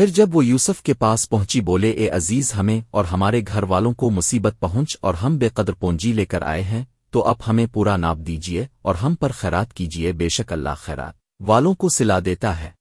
پھر جب وہ یوسف کے پاس پہنچی بولے، اے عزیز، ہمیں اور ہمارے گھر والوں کو مصیبت پہنچ اور ہم بے قدر پونجی لے کر آئے ہیں، تو اب ہمیں پورا ناپ دیجیے اور ہم پر خیرات کیجیے، بے شک اللہ خیرات والوں کو سلا دیتا ہے۔